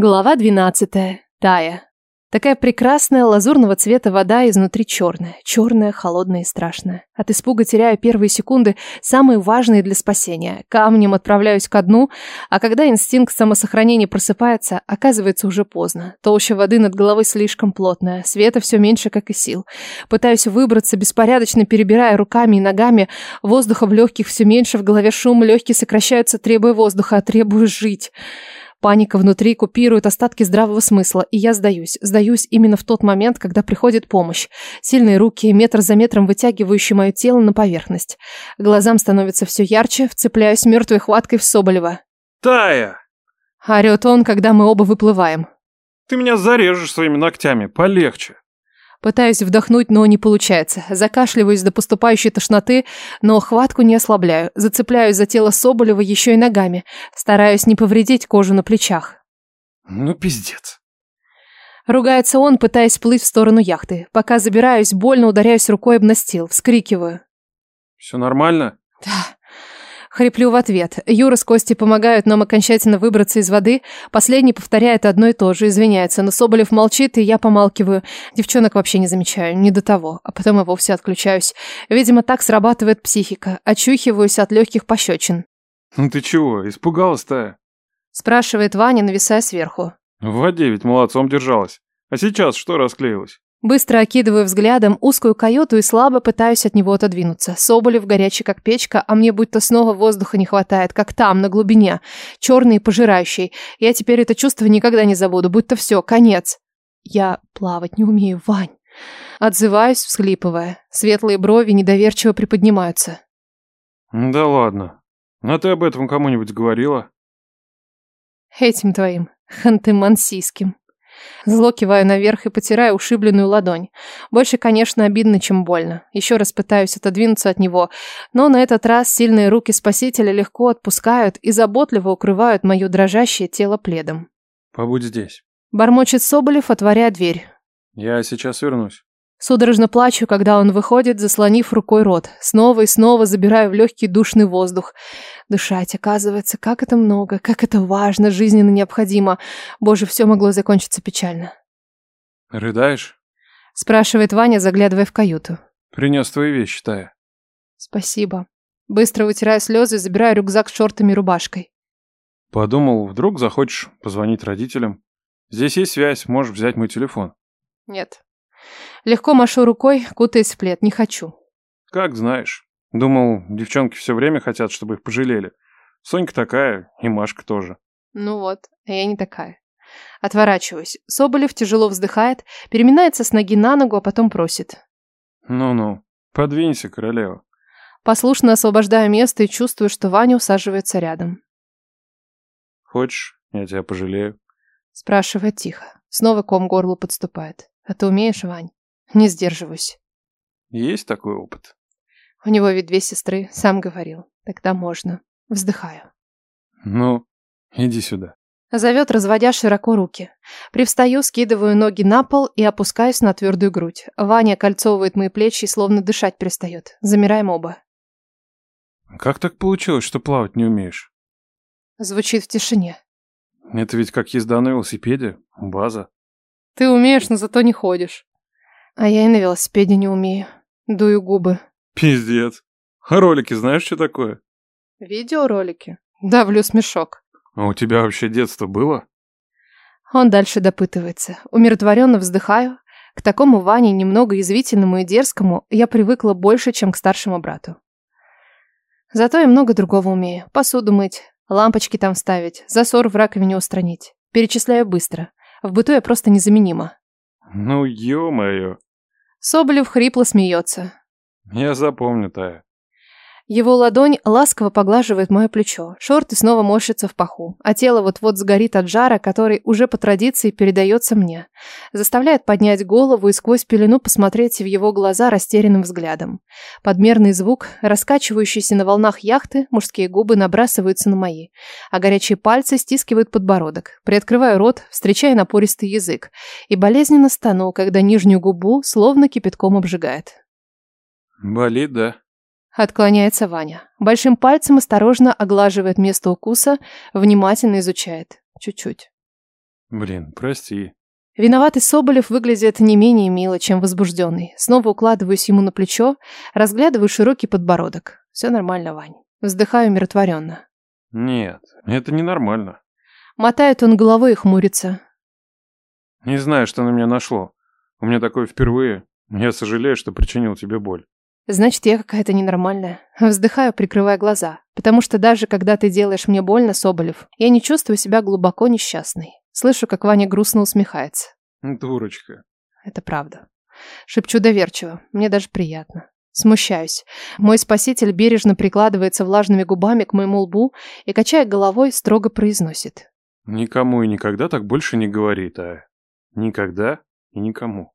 Глава 12. Тая. Такая прекрасная лазурного цвета вода изнутри черная. Черная, холодная и страшная. От испуга теряю первые секунды, самые важные для спасения. Камнем отправляюсь ко дну, а когда инстинкт самосохранения просыпается, оказывается уже поздно. Толща воды над головой слишком плотная, света все меньше, как и сил. Пытаюсь выбраться, беспорядочно перебирая руками и ногами. Воздуха в легких все меньше, в голове шум, легкие сокращаются, требуя воздуха, требую жить. Паника внутри купирует остатки здравого смысла, и я сдаюсь. Сдаюсь именно в тот момент, когда приходит помощь. Сильные руки, метр за метром вытягивающие мое тело на поверхность. Глазам становится все ярче, вцепляюсь мертвой хваткой в Соболева. «Тая! Орет он, когда мы оба выплываем. Ты меня зарежешь своими ногтями, полегче!» Пытаюсь вдохнуть, но не получается. Закашливаюсь до поступающей тошноты, но хватку не ослабляю. Зацепляюсь за тело Соболева еще и ногами. Стараюсь не повредить кожу на плечах. Ну, пиздец. Ругается он, пытаясь плыть в сторону яхты. Пока забираюсь, больно ударяюсь рукой об настил. Вскрикиваю. Все нормально? Да. Хриплю в ответ. Юра с Костей помогают нам окончательно выбраться из воды. Последний повторяет одно и то же, извиняется. Но Соболев молчит, и я помалкиваю. Девчонок вообще не замечаю, не до того. А потом и вовсе отключаюсь. Видимо, так срабатывает психика. Очухиваюсь от легких пощечин. Ну ты чего, испугалась, Тая? Спрашивает Ваня, нависая сверху. В воде ведь молодцом держалась. А сейчас что расклеилось? Быстро окидываю взглядом узкую каюту и слабо пытаюсь от него отодвинуться. Соболев горячий как печка, а мне будто снова воздуха не хватает, как там, на глубине. Черный и пожирающий. Я теперь это чувство никогда не забуду, будто все, конец. Я плавать не умею, Вань. Отзываюсь, всхлипывая. Светлые брови недоверчиво приподнимаются. Да ладно. А ты об этом кому-нибудь говорила? Этим твоим, ханты-мансийским. Зло киваю наверх и потираю ушибленную ладонь. Больше, конечно, обидно, чем больно. Еще раз пытаюсь отодвинуться от него, но на этот раз сильные руки спасителя легко отпускают и заботливо укрывают мое дрожащее тело пледом. Побудь здесь. Бормочет Соболев, отворяя дверь. Я сейчас вернусь. Судорожно плачу, когда он выходит, заслонив рукой рот. Снова и снова забираю в легкий душный воздух. Дышать, оказывается, как это много, как это важно, жизненно необходимо. Боже, все могло закончиться печально. Рыдаешь? Спрашивает Ваня, заглядывая в каюту. Принес твои вещи, Тая. Спасибо. Быстро вытираю слезы и забираю рюкзак с шортами и рубашкой. Подумал, вдруг захочешь позвонить родителям. Здесь есть связь, можешь взять мой телефон. Нет. Легко машу рукой, кутаясь в плед. Не хочу. Как знаешь. Думал, девчонки все время хотят, чтобы их пожалели. Сонька такая, и Машка тоже. Ну вот, а я не такая. Отворачиваюсь. Соболев тяжело вздыхает, переминается с ноги на ногу, а потом просит. Ну-ну, подвинься, королева. Послушно освобождаю место и чувствую, что Ваня усаживается рядом. Хочешь, я тебя пожалею? Спрашивает тихо. Снова ком горлу подступает. А ты умеешь, Вань? Не сдерживаюсь. Есть такой опыт. У него ведь две сестры, сам говорил. Тогда можно. Вздыхаю. Ну, иди сюда. Зовет, разводя широко руки. Привстаю, скидываю ноги на пол и опускаюсь на твердую грудь. Ваня кольцовывает мои плечи и словно дышать перестает. Замираем оба. Как так получилось, что плавать не умеешь? Звучит в тишине. Это ведь как езда на велосипеде. База. Ты умеешь, но зато не ходишь. А я и на велосипеде не умею. Дую губы. Пиздец. А ролики знаешь, что такое? Видеоролики. Давлю смешок. А у тебя вообще детство было? Он дальше допытывается. Умиротворенно вздыхаю. К такому Ване, немного язвительному и дерзкому, я привыкла больше, чем к старшему брату. Зато я много другого умею. Посуду мыть, лампочки там ставить, засор в раковине устранить. Перечисляю быстро. В быту я просто незаменима. Ну, ё-моё. Соболев хрипло смеется. Я запомню, Тая. Его ладонь ласково поглаживает мое плечо. Шорты снова морщатся в паху, а тело вот-вот сгорит от жара, который уже по традиции передается мне. Заставляет поднять голову и сквозь пелену посмотреть в его глаза растерянным взглядом. Подмерный звук, раскачивающийся на волнах яхты, мужские губы набрасываются на мои, а горячие пальцы стискивают подбородок. Приоткрываю рот, встречая напористый язык, и болезненно стану, когда нижнюю губу словно кипятком обжигает. Болит, да? Отклоняется Ваня. Большим пальцем осторожно оглаживает место укуса, внимательно изучает. Чуть-чуть. Блин, прости. Виноватый Соболев выглядит не менее мило, чем возбужденный. Снова укладываюсь ему на плечо, разглядываю широкий подбородок. Все нормально, Вань. Вздыхаю умиротворенно. Нет, это ненормально. Мотает он головой и хмурится. Не знаю, что на меня нашло. У меня такое впервые. Я сожалею, что причинил тебе боль. Значит, я какая-то ненормальная. Вздыхаю, прикрывая глаза. Потому что даже когда ты делаешь мне больно, Соболев, я не чувствую себя глубоко несчастной. Слышу, как Ваня грустно усмехается. Дурочка. Это правда. Шепчу доверчиво. Мне даже приятно. Смущаюсь. Мой спаситель бережно прикладывается влажными губами к моему лбу и, качая головой, строго произносит. Никому и никогда так больше не говори, Тая. Никогда и никому.